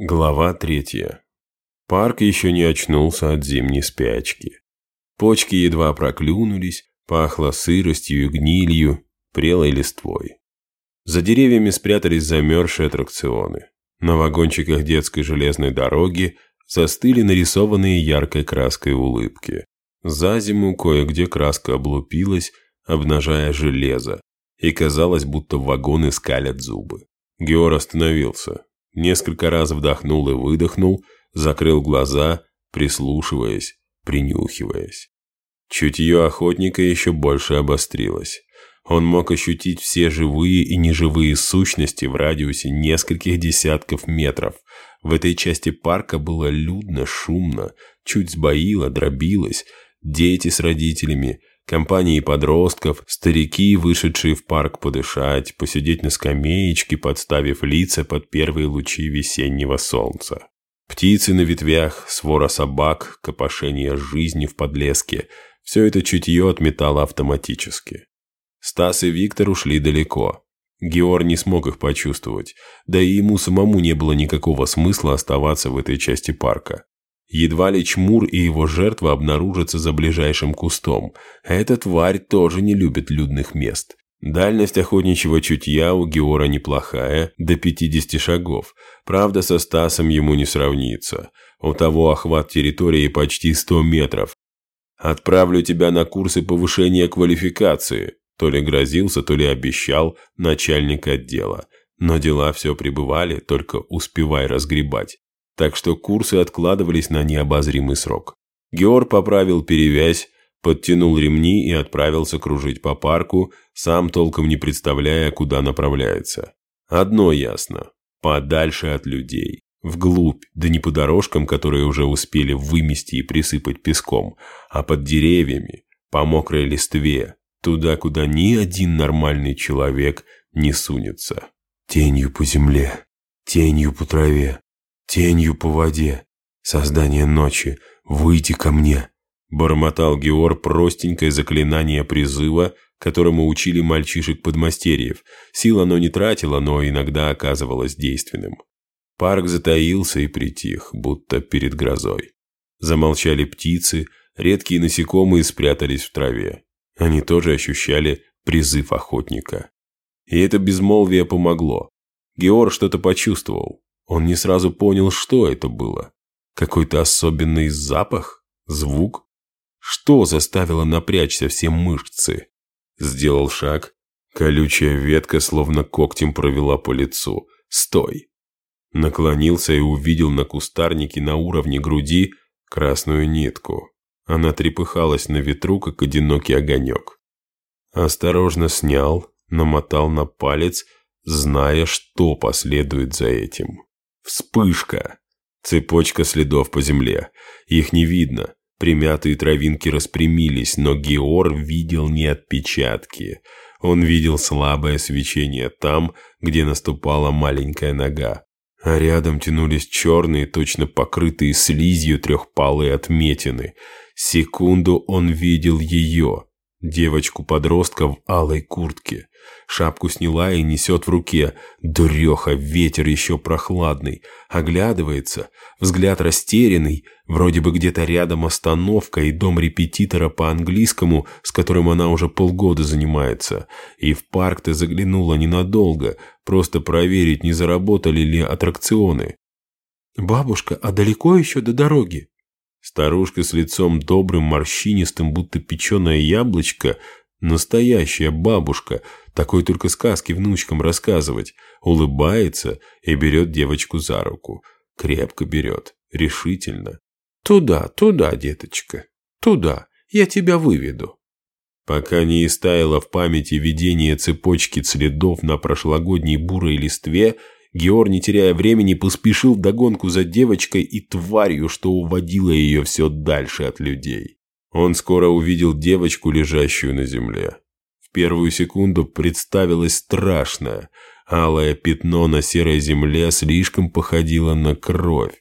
Глава третья. Парк еще не очнулся от зимней спячки. Почки едва проклюнулись, пахло сыростью и гнилью, прелой листвой. За деревьями спрятались замерзшие аттракционы. На вагончиках детской железной дороги застыли нарисованные яркой краской улыбки. За зиму кое-где краска облупилась, обнажая железо, и казалось, будто вагоны скалят зубы. Геор остановился, Несколько раз вдохнул и выдохнул, закрыл глаза, прислушиваясь, принюхиваясь. Чутье охотника еще больше обострилось. Он мог ощутить все живые и неживые сущности в радиусе нескольких десятков метров. В этой части парка было людно, шумно, чуть сбоило, дробилось. Дети с родителями, компании подростков, старики, вышедшие в парк подышать, посидеть на скамеечке, подставив лица под первые лучи весеннего солнца. Птицы на ветвях, свора собак, копошение жизни в подлеске – все это чутье отметало автоматически. Стас и Виктор ушли далеко. Геор не смог их почувствовать, да и ему самому не было никакого смысла оставаться в этой части парка. Едва ли Чмур и его жертва обнаружатся за ближайшим кустом. Эта тварь тоже не любит людных мест. Дальность охотничьего чутья у Геора неплохая, до 50 шагов. Правда, со Стасом ему не сравнится. У того охват территории почти 100 метров. «Отправлю тебя на курсы повышения квалификации», то ли грозился, то ли обещал начальник отдела. Но дела все пребывали, только успевай разгребать так что курсы откладывались на необозримый срок. Геор поправил перевязь, подтянул ремни и отправился кружить по парку, сам толком не представляя, куда направляется. Одно ясно – подальше от людей. Вглубь, да не по дорожкам, которые уже успели вымести и присыпать песком, а под деревьями, по мокрой листве, туда, куда ни один нормальный человек не сунется. Тенью по земле, тенью по траве, тенью по воде. Создание ночи, выйти ко мне!» Бормотал Геор простенькое заклинание призыва, которому учили мальчишек-подмастерьев. Сил оно не тратило, но иногда оказывалось действенным. Парк затаился и притих, будто перед грозой. Замолчали птицы, редкие насекомые спрятались в траве. Они тоже ощущали призыв охотника. И это безмолвие помогло. Геор что-то почувствовал. Он не сразу понял, что это было. Какой-то особенный запах? Звук? Что заставило напрячься все мышцы? Сделал шаг. Колючая ветка словно когтем провела по лицу. «Стой!» Наклонился и увидел на кустарнике на уровне груди красную нитку. Она трепыхалась на ветру, как одинокий огонек. Осторожно снял, намотал на палец, зная, что последует за этим. Вспышка. Цепочка следов по земле. Их не видно. Примятые травинки распрямились, но Геор видел не отпечатки. Он видел слабое свечение там, где наступала маленькая нога. А рядом тянулись черные, точно покрытые слизью трехпалые отметины. Секунду он видел ее, девочку-подростка в алой куртке. Шапку сняла и несет в руке. Дуреха, ветер еще прохладный. Оглядывается, взгляд растерянный. Вроде бы где-то рядом остановка и дом репетитора по английскому, с которым она уже полгода занимается. И в парк-то заглянула ненадолго, просто проверить, не заработали ли аттракционы. «Бабушка, а далеко еще до дороги?» Старушка с лицом добрым, морщинистым, будто печеное яблочко, Настоящая бабушка, такой только сказки внучкам рассказывать, улыбается и берет девочку за руку. Крепко берет, решительно. «Туда, туда, деточка, туда, я тебя выведу». Пока не истаяло в памяти видение цепочки следов на прошлогодней бурой листве, Геор, не теряя времени, поспешил догонку за девочкой и тварью, что уводило ее все дальше от людей. Он скоро увидел девочку, лежащую на земле. В первую секунду представилось страшное. Алое пятно на серой земле слишком походило на кровь.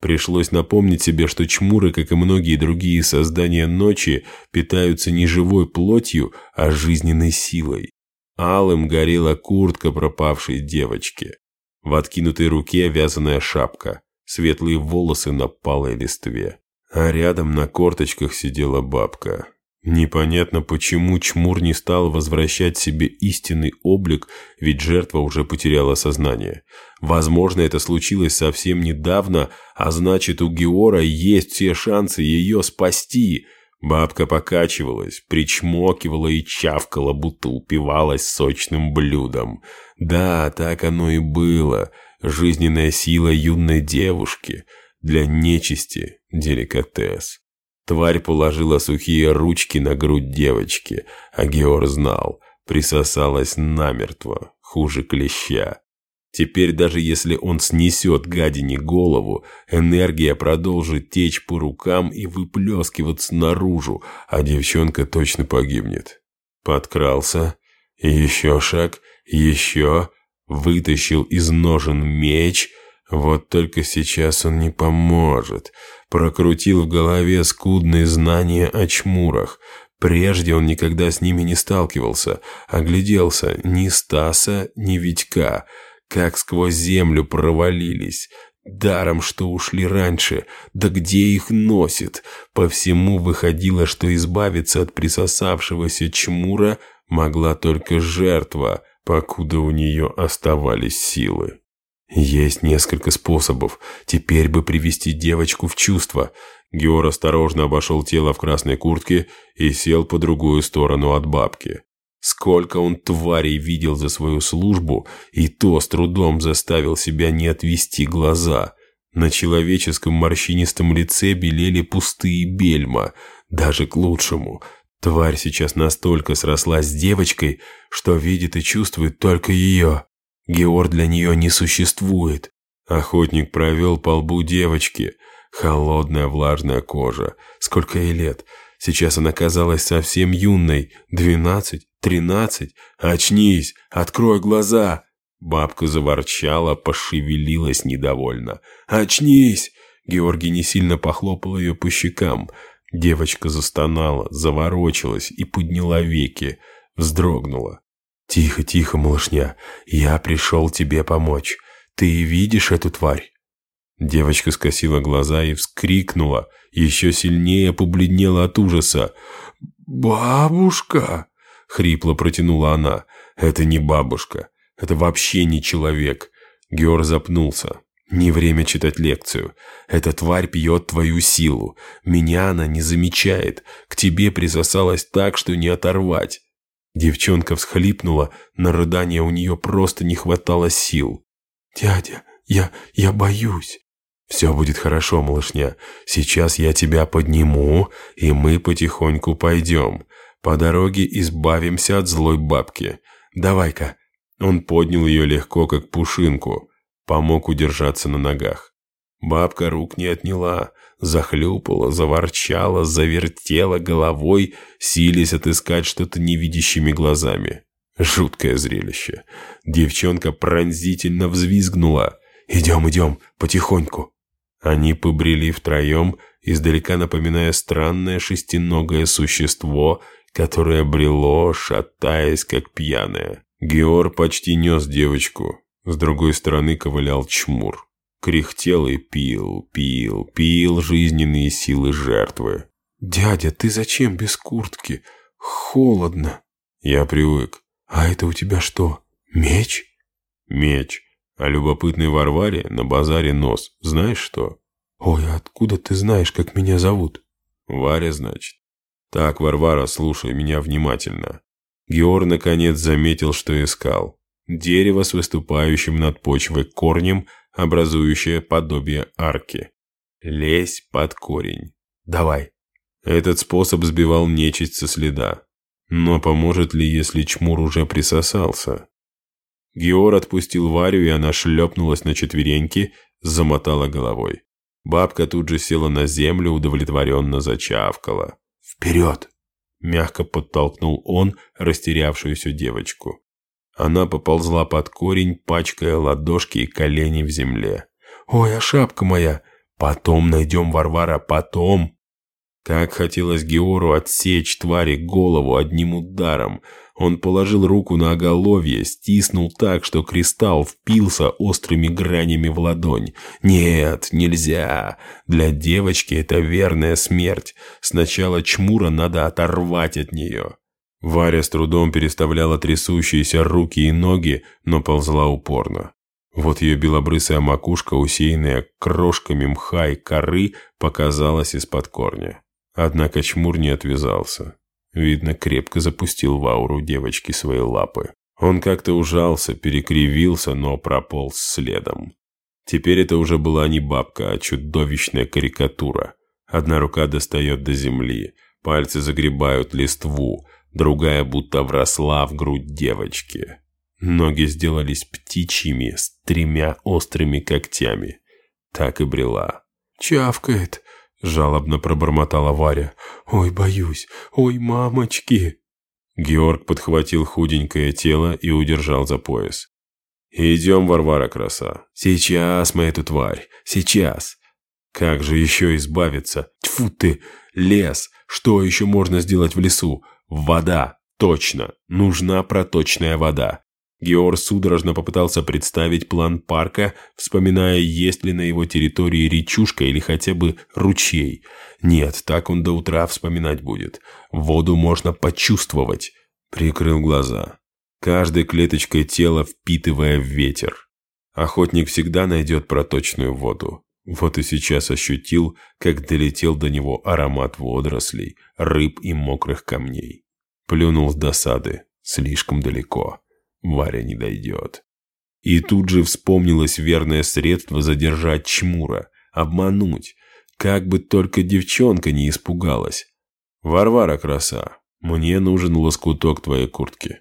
Пришлось напомнить себе, что чмуры, как и многие другие создания ночи, питаются не живой плотью, а жизненной силой. Алым горела куртка пропавшей девочки. В откинутой руке вязаная шапка, светлые волосы на палой листве. А рядом на корточках сидела бабка. Непонятно, почему Чмур не стал возвращать себе истинный облик, ведь жертва уже потеряла сознание. Возможно, это случилось совсем недавно, а значит, у Геора есть все шансы ее спасти. Бабка покачивалась, причмокивала и чавкала, будто упивалась сочным блюдом. Да, так оно и было. Жизненная сила юной девушки. Для нечисти деликатес. Тварь положила сухие ручки на грудь девочки, а Геор знал, присосалась намертво, хуже клеща. Теперь даже если он снесет гадине голову, энергия продолжит течь по рукам и выплескиваться наружу, а девчонка точно погибнет. Подкрался, еще шаг, еще, вытащил из ножен меч — вот только сейчас он не поможет. Прокрутил в голове скудные знания о чмурах. Прежде он никогда с ними не сталкивался. Огляделся ни Стаса, ни Витька. Как сквозь землю провалились. Даром, что ушли раньше. Да где их носит? По всему выходило, что избавиться от присосавшегося чмура могла только жертва, покуда у нее оставались силы. Есть несколько способов. Теперь бы привести девочку в чувство. Геор осторожно обошел тело в красной куртке и сел по другую сторону от бабки. Сколько он тварей видел за свою службу, и то с трудом заставил себя не отвести глаза. На человеческом морщинистом лице белели пустые бельма, даже к лучшему. Тварь сейчас настолько срослась с девочкой, что видит и чувствует только ее. Геор для нее не существует. Охотник провел по лбу девочки. Холодная влажная кожа. Сколько ей лет? Сейчас она казалась совсем юной. Двенадцать? Тринадцать? Очнись! Открой глаза! Бабка заворчала, пошевелилась недовольно. «Очнись!» Георгий не сильно похлопал ее по щекам. Девочка застонала, заворочилась и подняла веки. Вздрогнула. «Тихо, тихо, малышня, я пришел тебе помочь. Ты видишь эту тварь?» Девочка скосила глаза и вскрикнула, еще сильнее побледнела от ужаса. «Бабушка!» — хрипло протянула она. «Это не бабушка, это вообще не человек». Геор запнулся. «Не время читать лекцию. Эта тварь пьет твою силу. Меня она не замечает. К тебе присосалась так, что не оторвать. Девчонка всхлипнула, на рыдание у нее просто не хватало сил. «Дядя, я... я боюсь». «Все будет хорошо, малышня. Сейчас я тебя подниму, и мы потихоньку пойдем. По дороге избавимся от злой бабки. Давай-ка». Он поднял ее легко, как пушинку, помог удержаться на ногах. Бабка рук не отняла, захлюпала, заворчала, завертела головой, силясь отыскать что-то невидящими глазами. Жуткое зрелище. Девчонка пронзительно взвизгнула. «Идем, идем, потихоньку». Они побрели втроем, издалека напоминая странное шестиногое существо, которое брело, шатаясь, как пьяное. Геор почти нес девочку. С другой стороны ковылял чмур кряхтел и пил, пил, пил жизненные силы жертвы. «Дядя, ты зачем без куртки? Холодно». «Я привык». «А это у тебя что, меч?» «Меч. А любопытный Варваре на базаре нос. Знаешь что?» «Ой, откуда ты знаешь, как меня зовут?» «Варя, значит». «Так, Варвара, слушай меня внимательно». Геор наконец заметил, что искал. Дерево с выступающим над почвой корнем – образующее подобие арки. Лезь под корень. Давай. Этот способ сбивал нечисть со следа. Но поможет ли, если чмур уже присосался? Геор отпустил Варю, и она шлепнулась на четвереньки, замотала головой. Бабка тут же села на землю, удовлетворенно зачавкала. «Вперед!» – мягко подтолкнул он растерявшуюся девочку. Она поползла под корень, пачкая ладошки и колени в земле. «Ой, а шапка моя! Потом найдем Варвара, потом!» Как хотелось Геору отсечь твари голову одним ударом. Он положил руку на оголовье, стиснул так, что кристалл впился острыми гранями в ладонь. «Нет, нельзя! Для девочки это верная смерть. Сначала чмура надо оторвать от нее». Варя с трудом переставляла трясущиеся руки и ноги, но ползла упорно. Вот ее белобрысая макушка, усеянная крошками мха и коры, показалась из-под корня. Однако чмур не отвязался. Видно, крепко запустил в ауру девочки свои лапы. Он как-то ужался, перекривился, но прополз следом. Теперь это уже была не бабка, а чудовищная карикатура. Одна рука достает до земли, пальцы загребают листву, другая будто вросла в грудь девочки. Ноги сделались птичьими, с тремя острыми когтями. Так и брела. «Чавкает!» – жалобно пробормотала Варя. «Ой, боюсь! Ой, мамочки!» Георг подхватил худенькое тело и удержал за пояс. «Идем, Варвара, краса. Сейчас мы эту тварь. Сейчас. Как же еще избавиться? Тьфу ты! Лес! Что еще можно сделать в лесу? Вода! Точно! Нужна проточная вода. Геор судорожно попытался представить план парка, вспоминая, есть ли на его территории речушка или хотя бы ручей. Нет, так он до утра вспоминать будет. Воду можно почувствовать. Прикрыл глаза. Каждой клеточкой тела впитывая ветер. Охотник всегда найдет проточную воду. Вот и сейчас ощутил, как долетел до него аромат водорослей, рыб и мокрых камней. Плюнул с досады. Слишком далеко. Варя не дойдет. И тут же вспомнилось верное средство задержать чмура, обмануть, как бы только девчонка не испугалась. «Варвара, краса, мне нужен лоскуток твоей куртки».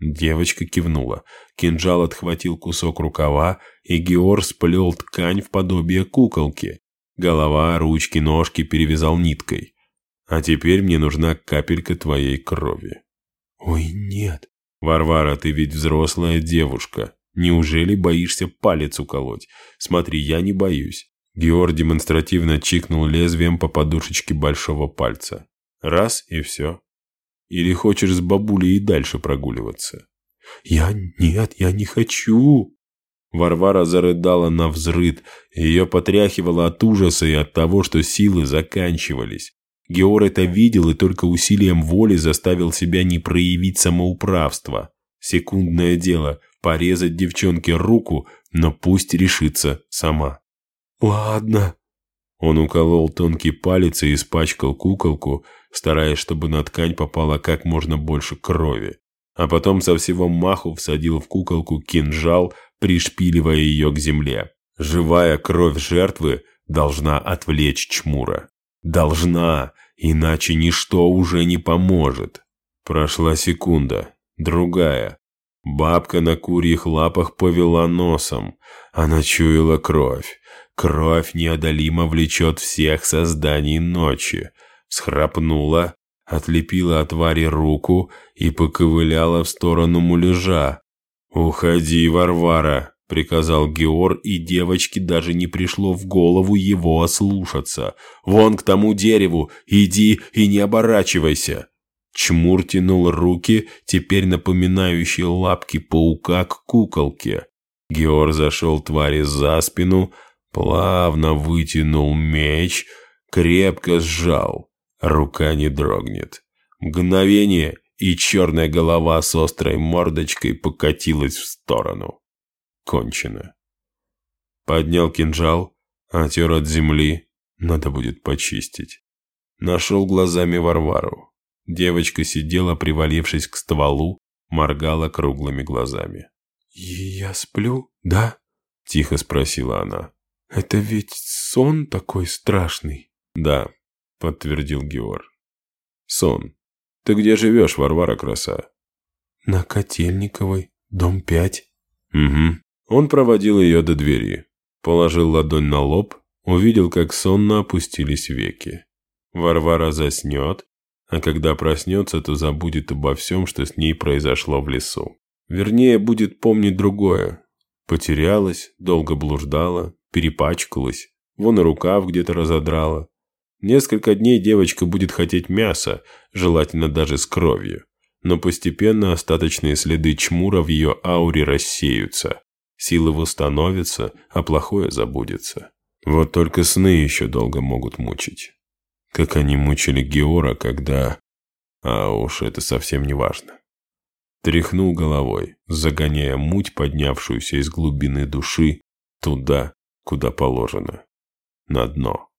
Девочка кивнула. Кинжал отхватил кусок рукава, и Геор сплел ткань в подобие куколки. Голова, ручки, ножки перевязал ниткой. «А теперь мне нужна капелька твоей крови». «Ой, нет», «Варвара, ты ведь взрослая девушка. Неужели боишься палец уколоть? Смотри, я не боюсь». Георг демонстративно чикнул лезвием по подушечке большого пальца. Раз и все. Или хочешь с бабулей и дальше прогуливаться? «Я... нет, я не хочу!» Варвара зарыдала на взрыд, ее потряхивало от ужаса и от того, что силы заканчивались. Геор это видел и только усилием воли заставил себя не проявить самоуправство. Секундное дело – порезать девчонке руку, но пусть решится сама. «Ладно». Он уколол тонкий палец и испачкал куколку, стараясь, чтобы на ткань попало как можно больше крови. А потом со всего маху всадил в куколку кинжал, пришпиливая ее к земле. Живая кровь жертвы должна отвлечь чмура. Должна, иначе ничто уже не поможет. Прошла секунда, другая. Бабка на курьих лапах повела носом. Она чуяла кровь. Кровь неодолимо влечет всех созданий ночи. Схрапнула, отлепила от Вари руку и поковыляла в сторону муляжа. «Уходи, Варвара!» приказал Геор, и девочке даже не пришло в голову его ослушаться. «Вон к тому дереву! Иди и не оборачивайся!» Чмур тянул руки, теперь напоминающие лапки паука к куколке. Геор зашел твари за спину, плавно вытянул меч, крепко сжал. Рука не дрогнет. Мгновение, и черная голова с острой мордочкой покатилась в сторону кончено. Поднял кинжал, отер от земли, надо будет почистить. Нашел глазами Варвару. Девочка сидела, привалившись к стволу, моргала круглыми глазами. «Я сплю, да?» – тихо спросила она. «Это ведь сон такой страшный?» «Да», – подтвердил Геор. «Сон. Ты где живешь, Варвара краса?» «На Котельниковой, дом пять». «Угу. Он проводил ее до двери, положил ладонь на лоб, увидел, как сонно опустились веки. Варвара заснет, а когда проснется, то забудет обо всем, что с ней произошло в лесу. Вернее, будет помнить другое. Потерялась, долго блуждала, перепачкалась, вон и рукав где-то разодрала. Несколько дней девочка будет хотеть мяса, желательно даже с кровью. но постепенно остаточные следы чмура в ее ауре рассеются. Силы восстановятся, а плохое забудется. Вот только сны еще долго могут мучить. Как они мучили Геора, когда... А уж это совсем не важно. Тряхнул головой, загоняя муть, поднявшуюся из глубины души, туда, куда положено. На дно.